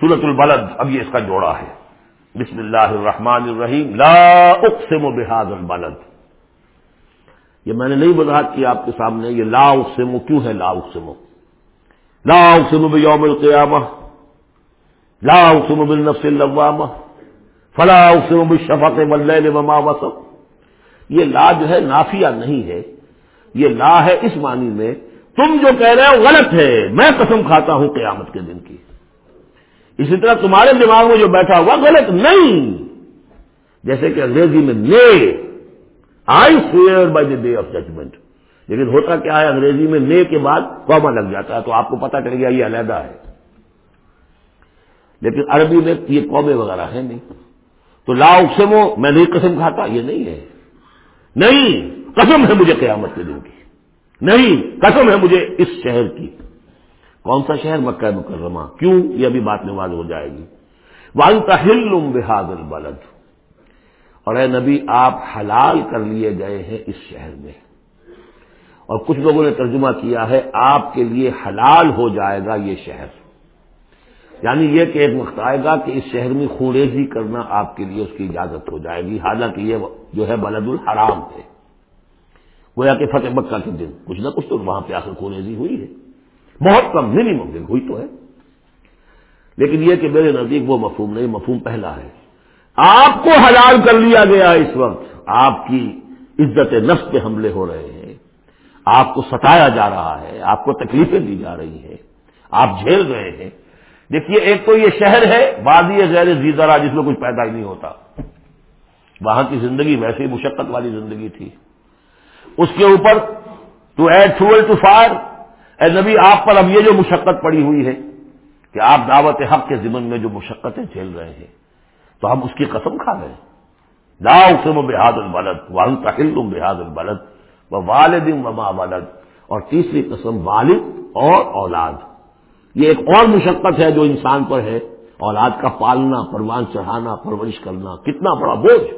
سورت البلد، اب یہ اس کا جوڑا ہے۔ بسم اللہ الرحمن الرحیم۔ لا اقسم بحاد البلد۔ یہ میں نے نہیں وضاحت کی آپ کے سامنے، یہ لا اقسم کیوں ہے لا اقسم؟ لا اقسم بیوم القیامہ۔ لا اقسم بالنفس اللوامہ۔ فلا اقسم بالشفق واللیل وما وسط یہ لا جو ہے نافیہ نہیں ہے۔ یہ لا ہے اس معنی میں تم جو کہہ رہے ہو غلط ہے۔ میں قسم کھاتا ہوں قیامت کے دن کی۔ اسی طرح تمہارے دماغ میں جو بیٹھا ہوا غلط نہیں، جیسے کہ انگریزی میں نے I swear by the day of judgement لیکن ہوتا کیا ہے، انگریزی میں نے کے بعد کوما لگ جاتا ہے، تو آپ کو پتا چل گیا یہ علیحدہ ہے۔ لیکن عربی میں یہ قومے وغیرہ ہے نہیں۔ تو لا اکسمو میں نہیں قسم کھاتا، یہ نہیں ہے۔ نہیں، قسم ہے مجھے قیامت کے دن کی۔ نہیں، قسم ہے مجھے اس شہر کی۔ کون سا شہر مکہ مکرمہ؟ کیوں یہ ابھی بات نواز ہو جائے گی؟ وال بحاد البلد۔ اور اے نبی، آپ حلال کر لیے گئے ہیں اس شہر میں۔ اور کچھ لوگوں نے ترجمہ کیا ہے، آپ کے لیے حلال ہو جائے گا یہ شہر۔ یعنی یہ کہ ایک وقت آئے گا کہ اس شہر میں خوریزی کرنا آپ کے لیے اس کی اجازت ہو جائے گی۔ حالانکہ یہ جو ہے بلد الحرام تھے گویا کہ فتح مکہ کے دن کچھ نہ کچھ تو وہاں پہ آخر خوریزی ہوئی ہے۔ بہت کم منیمم دن ہوئی تو ہے۔ لیکن یہ کہ میرے نزدیک وہ مفہوم نہیں، مفہوم پہلا ہے۔ آپ کو حلال کر لیا گیا اس وقت۔ آپ کی عزت نفس پہ حملے ہو رہے ہیں۔ آپ کو ستایا جا رہا ہے، آپ کو تکلیفیں دی جا رہی ہیں۔ آپ جھیل رہے ہیں۔ دیکھیے، ایک تو یہ شہر ہے، وادی غیر زیدرا جس میں کچھ پیدا ہی نہیں ہوتا۔ وہاں کی زندگی ویسے ہی مشقت والی زندگی تھی۔ اس کے اوپر to add fuel to fire. اے نبی، آپ پر اب یہ جو مشقت پڑی ہوئی ہے کہ آپ دعوت حق کے ذمن میں جو مشقتیں جھیل رہے ہیں، تو ہم اس کی قسم کھا گئے لا اسم بحاد البلد وان تحل بحاد البلد و والد وما والد اور تیسری قسم، والد اور اولاد۔ یہ ایک اور مشقت ہے جو انسان پر ہے۔ اولاد کا پالنا، پروان چڑھانا، پرورش کرنا، کتنا بڑا بوجھ۔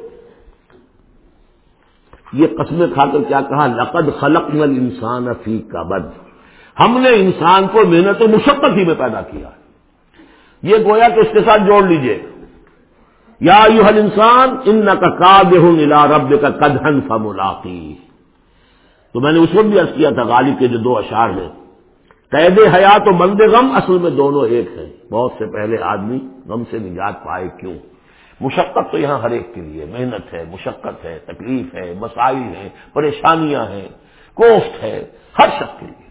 یہ قسمیں کھا کر کیا کہا؟ لقد خلق نل انسان فی کا بد ہم نے انسان کو محنت و مشقت ہی میں پیدا کیا یہ گویا کہ اس کے ساتھ جوڑ لیجیے۔ یا یو حل انسان ان کا کا نلا رب کا کدھن فملاقی۔ تو میں نے اس وقت بھی عرض کیا تھا، غالب کے جو دو اشعار ہیں۔ قید حیات و بند غم اصل میں دونوں ایک ہیں۔ بہت سے پہلے آدمی غم سے نجات پائے، کیوں؟ مشقت تو یہاں ہر ایک کے لیے، محنت ہے، مشقت ہے، تکلیف ہے، مسائل ہیں، پریشانیاں ہیں، کوفت ہے، ہر شخص کے لیے۔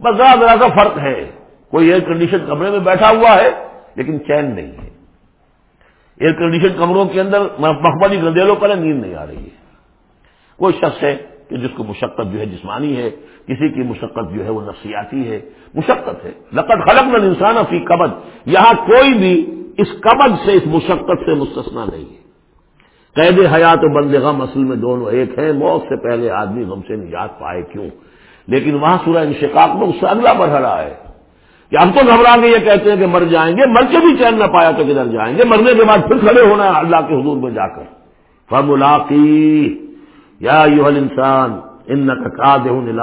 بس ذرا ذرا کا فرق ہے۔ کوئی ایئر کنڈیشن کمرے میں بیٹھا ہوا ہے، لیکن چین نہیں ہے۔ ایئر کنڈیشن کمروں کے اندر مخبری گندیلوں پر نیند نہیں آ رہی ہے۔ کوئی شخص ہے کہ جس کو مشقت جو ہے جسمانی ہے، کسی کی مشقت جو ہے وہ نفسیاتی ہے۔ مشقت ہے۔ لقد خلق نل انسان فی قبض یہاں کوئی بھی اس قبض سے، اس مشقت سے مستثنا نہیں ہے۔ قید حیات و بند غم اصل میں دونوں ایک ہیں۔ موت سے پہلے آدمی غم سے نجات پائے کیوں؟ لیکن وہاں سورہ انشقاق میں اس سے اگلا مرحلہ ہے کہ ہم تو گھبرا کے یہ کہتے ہیں کہ مر جائیں گے، مر کے بھی چین نہ پایا تو کدھر جائیں گے؟ مرنے کے بعد پھر کھڑے ہونا ہے اللہ کے حضور میں جا کر۔ فملاقی۔ یا یو انسان ان کا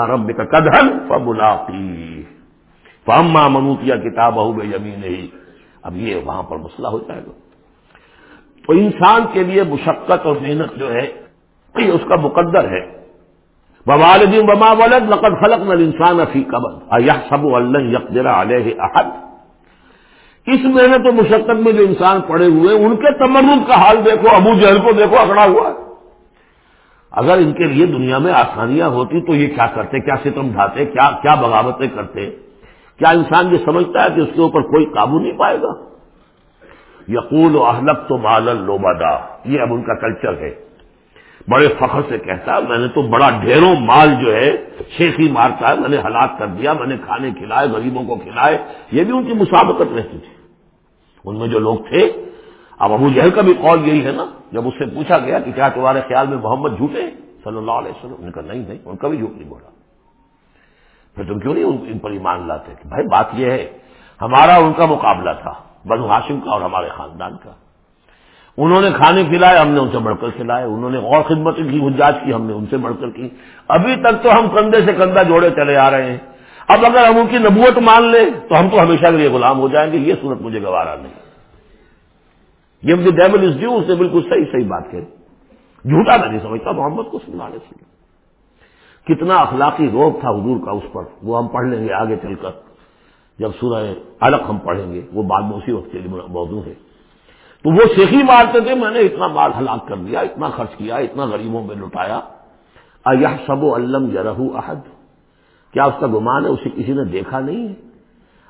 رب کا کدھن فبلاقی فاما منوتیا کتاب ہو بے یمین ہی اب یہ وہاں پر مسئلہ ہو جائے گا۔ تو انسان کے لیے مشقت اور محنت جو ہے اس کا مقدر ہے۔ بوالدین بما ولد، لقد خلق نل انسان افی قبل اللہ یکجرا علیہ احد. اس محنت و مشقت میں جو انسان پڑے ہوئے، ان کے تمرد کا حال دیکھو، ابو جہل کو دیکھو، اکڑا ہوا ہے۔ اگر ان کے لیے دنیا میں آسانیاں ہوتی تو یہ کیا کرتے؟ کیا ستم ڈھاتے؟ کیا کیا بغاوتیں کرتے؟ کیا انسان یہ سمجھتا ہے کہ اس کے اوپر کوئی قابو نہیں پائے گا؟ یقول و احلق تو مال لوبادا یہ اب ان کا کلچر ہے۔ بڑے فخر سے کہتا، میں نے تو بڑا ڈھیروں مال جو ہے شیخی مارتا ہے، میں نے ہلاک کر دیا، میں نے کھانے کھلائے، غریبوں کو کھلائے، یہ بھی ان کی مسابقت رہتی تھی۔ ان میں جو لوگ تھے، اب ابو جہل کا بھی قول یہی ہے نا، جب اس سے پوچھا گیا کہ کیا تمہارے خیال میں محمد جھوٹے؟ صلی اللہ علیہ وسلم ان کا نہیں نہیں، ان کا بھی جھوٹ نہیں بولا۔ پھر تم کیوں نہیں ان پر ایمان لاتے؟ کہ بھائی بات یہ ہے، ہمارا ان کا مقابلہ تھا، بنو ہاشم کا اور ہمارے خاندان کا۔ انہوں نے کھانے کھلائے، ہم نے ان سے بڑھ کر کھلائے، انہوں نے اور خدمت کی حجاج کی، ہم نے ان سے بڑھ کر کی۔ ابھی تک تو ہم کندھے سے کندھا جوڑے چلے آ رہے ہیں۔ اب اگر ہم ان کی نبوت مان لیں، تو ہم تو ہمیشہ کے لیے غلام ہو جائیں گے، یہ صورت مجھے گوارا نہیں۔ یہ مجھے ڈیمل از ڈیو اس نے بالکل صحیح صحیح بات کہی۔ جھوٹا میں نہیں سمجھتا، محمد کو سنانے سے کتنا اخلاقی روگ تھا حضور کا اس پر، وہ ہم پڑھ لیں گے آگے چل کر۔ جب سورہ الگ ہم پڑھیں گے، وہ بعد میں اسی وقت کے لیے موضوع ہے۔ تو وہ شیخی مارتے تھے، میں نے اتنا مال ہلاک کر دیا، اتنا خرچ کیا، اتنا غریبوں میں لٹایا۔ یہ سب و علم یرہ احد۔ کیا اس کا گمان ہے؟ اسے کسی نے دیکھا نہیں ہے؟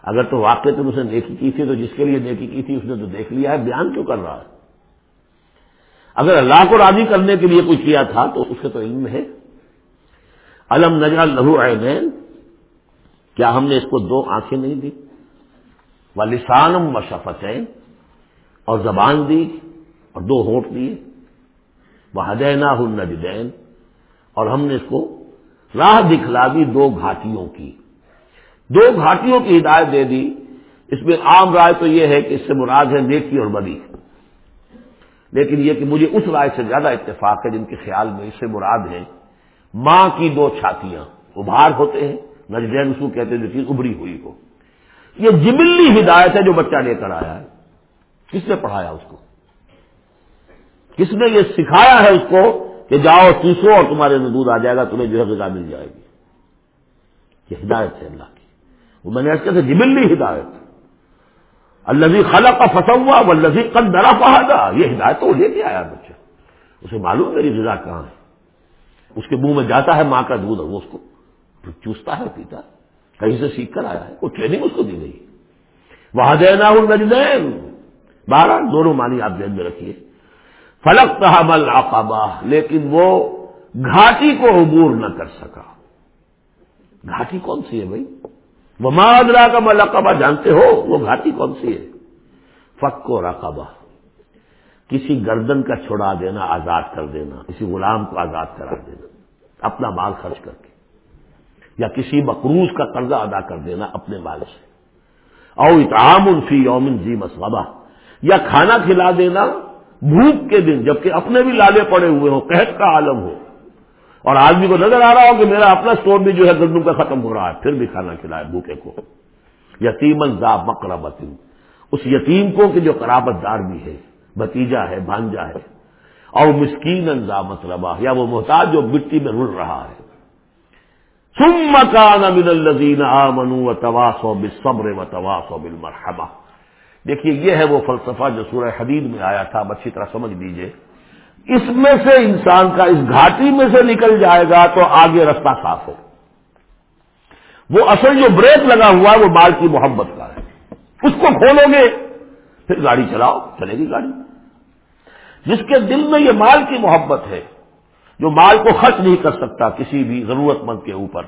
اگر تو واقع تم اسے نیکی کی تھی، تو جس کے لیے نیکی کی تھی، اس نے تو دیکھ لیا ہے، بیان کیوں کر رہا ہے؟ اگر اللہ کو راضی کرنے کے لیے کچھ کیا تھا، تو اس کے تو علم ہے۔ علم نجا لہو عینین۔ کیا ہم نے اس کو دو آنکھیں نہیں دی؟ و لسانم و شفتین۔ اور زبان دی اور دو ہوٹ دیے۔ وہ ہدینا ہن اور ہم نے اس کو راہ دکھلا دی دو گھاٹیوں کی۔ دو گھاٹیوں کی ہدایت دے دی۔ اس میں عام رائے تو یہ ہے کہ اس سے مراد ہے نیکی اور بدی۔ لیکن یہ کہ مجھے اس رائے سے زیادہ اتفاق ہے جن کے خیال میں اس سے مراد ہے ماں کی دو چھاتیاں۔ ابھار ہوتے ہیں۔ نجدین اس کو کہتے ہیں جو چیز ابری ہوئی ہو۔ یہ جبلی ہدایت ہے جو بچہ لے کر آیا ہے۔ کس نے پڑھایا اس کو؟ کس نے یہ سکھایا ہے اس کو کہ جاؤ چوسو اور تمہارے دودھ آ جائے گا، تمہیں جو ہے غذا مل جائے گی۔ یہ ہدایت ہے اللہ کی۔ وہ میں نے ایسے کہتے جبلی ہدایت الزی خلا کا پھنسا ہوا وہ لذیذ قد درا پہاڑا یہ ہدایت تو لے کے آیا بچہ۔ اسے معلوم میری غذا کہاں ہے۔ اس کے منہ میں جاتا ہے ماں کا دودھ وہ اس کو چوستا ہے، پیتا کہیں سے سیکھ کر آیا ہے۔ وہ ٹریننگ اس کو دی گئی۔ وہاں دینا النجدین بارہ دونوں مانی آپ ذہن میں رکھیے۔ فلک تحمل عقبہ لیکن وہ گھاٹی کو عبور نہ کر سکا۔ گھاٹی کون سی ہے بھائی؟ وہ مادرا کا ملقبہ جانتے ہو وہ گھاٹی کون سی ہے؟ فک و رقبہ کسی گردن کا چھڑا دینا، آزاد کر دینا، کسی غلام کو آزاد کرا دینا، اپنا مال خرچ کر کے، یا کسی مقروض کا قرضہ ادا کر دینا اپنے مال سے۔ او اتعام الفی یومن جی مسغبہ یا کھانا کھلا دینا بھوک کے دن، جبکہ اپنے بھی لالے پڑے ہوئے ہوں، قحط کا عالم ہو اور آدمی کو نظر آ رہا ہو کہ میرا اپنا اسٹور بھی جو ہے گندم کا ختم ہو رہا ہے، پھر بھی کھانا کھلائے بھوکے کو۔ یتیمن ذا مقربت اس یتیم کو کہ جو قرابت دار بھی ہے بتیجا ہے، بھانجا ہے۔ اور مسکین انزا مطلبہ، یا وہ محتاج جو مٹی میں رڑ رہا ہے۔ ثم كان من الذين امنوا وتواصوا بالصبر وتواصوا بالمرحمه دیکھیے یہ ہے وہ فلسفہ جو سورہ حدید میں آیا تھا اب اچھی طرح سمجھ لیجیے۔ اس میں سے انسان کا اس گھاٹی میں سے نکل جائے گا تو آگے رستہ صاف ہے وہ اصل جو بریک لگا ہوا ہے وہ مال کی محبت کا ہے۔ اس کو کھولو گے، پھر گاڑی چلاؤ، چلے گی گاڑی۔ جس کے دل میں یہ مال کی محبت ہے، جو مال کو خرچ نہیں کر سکتا کسی بھی ضرورت مند کے اوپر،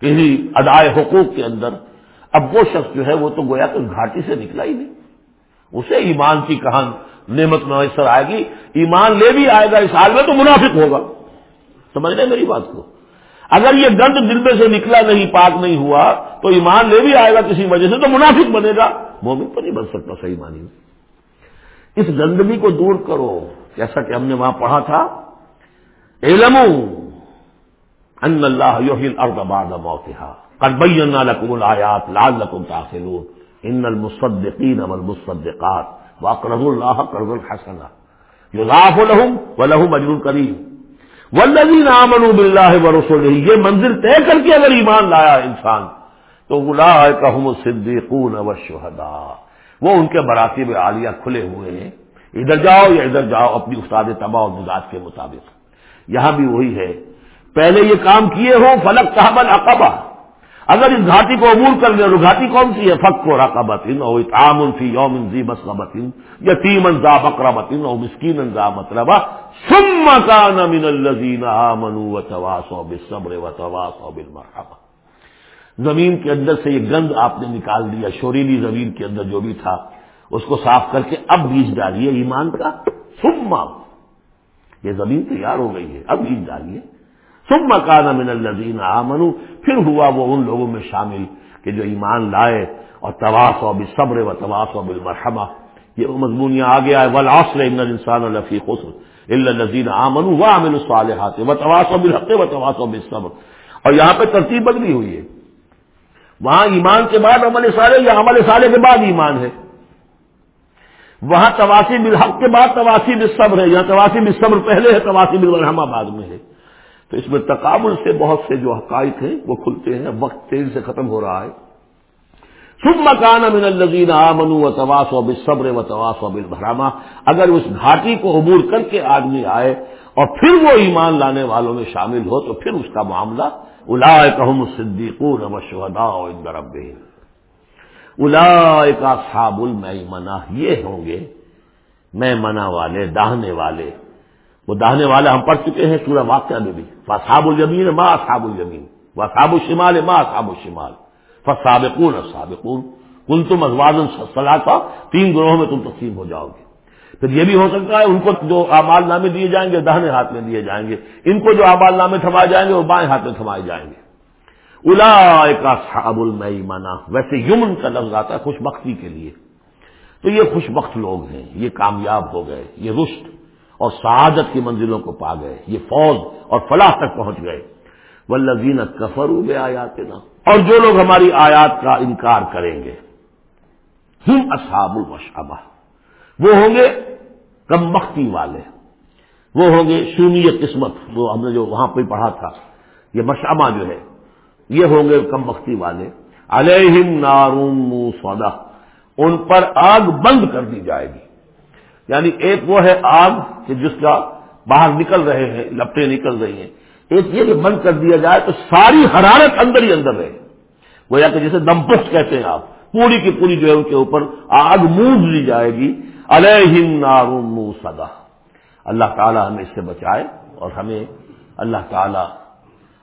کسی ادائے حقوق کے اندر اب وہ شخص جو ہے وہ تو گویا کہ گھاٹی سے نکلا ہی نہیں۔ اسے ایمان کی کہان نعمت میسر آئے گی۔ ایمان لے بھی آئے گا، اس حال میں تو منافق ہوگا۔ سمجھ رہے میری بات کو؟ اگر یہ گند دل میں سے نکلا نہیں، پاک نہیں ہوا، تو ایمان لے بھی آئے گا کسی وجہ سے تو منافق بنے گا۔ مومن تو نہیں بن سکتا صحیح مانی میں۔ اس گندگی کو دور کرو۔ جیسا کہ ہم نے وہاں پڑھا تھا علم ان اللہ الارض بعد موتها قد بینا لكم الآیات لعلكم تعقلون ان المصدقین والمصدقات واقرضوا الله قرضا حسنا یضاعف لهم ولهم اجر کریم والذین آمنوا بالله ورسوله یہ منزل طے کر کے اگر ایمان لایا انسان، تو اولئک هم الصدیقون والشهداء وہ ان کے مراتب عالیہ کھلے ہوئے ہیں۔ ادھر جاؤ یا ادھر جاؤ، اپنی استاد تباہ و مزاج کے مطابق۔ یہاں بھی وہی ہے۔ پہلے یہ کام کیے ہو فلک صاحب اقبا اگر اس گھاٹی کو عبور کر لیں تو گھاٹی کون سی ہے؟ فک کو رقبت او اتام الفی یوم انزی مسقبت یتیم انزا بکربت او مسکین انزا مطلبہ ثم كان من الذين امنوا وتواصوا بالصبر وتواصوا بالمرحمه زمین کے اندر سے یہ گند آپ نے نکال دیا، شوریلی زمین کے اندر جو بھی تھا، اس کو صاف کر کے اب بیج ڈالیے ایمان کا۔ ثم یہ زمین تیار ہو گئی ہے، اب عید ڈالیے۔ سب مکان من الزین آمنو پھر ہوا وہ ان لوگوں میں شامل کہ جو ایمان لائے اور تواس و صبر و تواس و بالمرحمہ۔ یہ وہ مضمونیاں آ گیا ہے ولاسر ان انسان الفی خسر الزین آمن و امن الصالحات و تواس و بالحق و تواس و بالصبر۔ اور یہاں پہ ترتیب بدلی ہوئی ہے۔ وہاں ایمان کے بعد عمل سارے یا عمل سارے کے بعد ایمان ہے۔ وہاں تواسی بالحق کے بعد تواسی بالصبر ہے یہاں تواسی بالصبر پہلے ہے تواسی بالرحمہ بعد میں ہے۔ تو اس میں تقابل سے بہت سے جو حقائق ہیں وہ کھلتے ہیں، وقت تیزی سے ختم ہو رہا ہے۔ سب مکان امن الزین آمن و تواس و بصبر و تواس و اگر اس گھاٹی کو عبور کر کے آدمی آئے اور پھر وہ ایمان لانے والوں میں شامل ہو تو پھر اس کا معاملہ الا کہم صدیقون و شہدا رب الا کا صاب المنا یہ ہوں گے میں منا والے، داہنے والے۔ وہ داہنے والے ہم پڑھ چکے ہیں سورہ واقعہ میں بھی۔ فصاب الجمین ماں صاب الجمین و صاب الشمال ماں صاب الشمال۔ فصابقون سابقون کل تم ازواز صلاح کا تین گروہوں میں تم تقسیم ہو جاؤ گے۔ پھر یہ بھی ہو سکتا ہے ان کو جو آباد نامے دیے جائیں گے، دہنے ہاتھ میں دیے جائیں گے۔ ان کو جو آباد نامے تھمائے جائیں گے، وہ بائیں ہاتھ میں تھمائے جائیں گے۔ الا کا صاب المئی مانا ویسے یمن کا لفظ آتا ہے خوش بختی کے لیے۔ تو یہ خوش بخت لوگ ہیں، یہ کامیاب ہو گئے، یہ رشت اور سعادت کی منزلوں کو پا گئے۔ یہ فوج اور فلاح تک پہنچ گئے۔ وہ لذین کفر بے آیات نا اور جو لوگ ہماری آیات کا انکار کریں گے، ہم اصحاب المشابہ وہ ہوں گے کم بختی والے۔ وہ ہوں گے شونی قسمت۔ وہ ہم نے جو وہاں پہ پڑھا تھا، یہ مشامہ جو ہے، یہ ہوں گے کم بختی والے۔ علیہم نارون سودا ان پر آگ بند کر دی جائے گی۔ یعنی ایک وہ ہے آگ کہ جس کا باہر نکل رہے ہیں لپٹیں نکل رہی ہیں۔ ایک یہ کہ بند کر دیا جائے تو ساری حرارت اندر ہی اندر رہے۔ وہ یا کہ جسے دمپخ کہتے ہیں آپ پوری کی پوری جو ہے ان کے اوپر آگ موج لی جائے گی۔ علیہم نارون سدا اللہ تعالیٰ ہمیں اس سے بچائے اور ہمیں اللہ تعالیٰ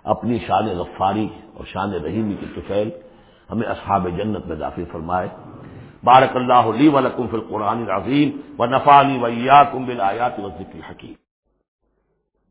اپنی شان غفاری اور شان رحیمی کی طفیل ہمیں اصحاب جنت میں داخل فرمائے۔ بارک اللہ علی ولکم فی القرآن العظیم و نفانی ویا کم بل و ذکر حکیم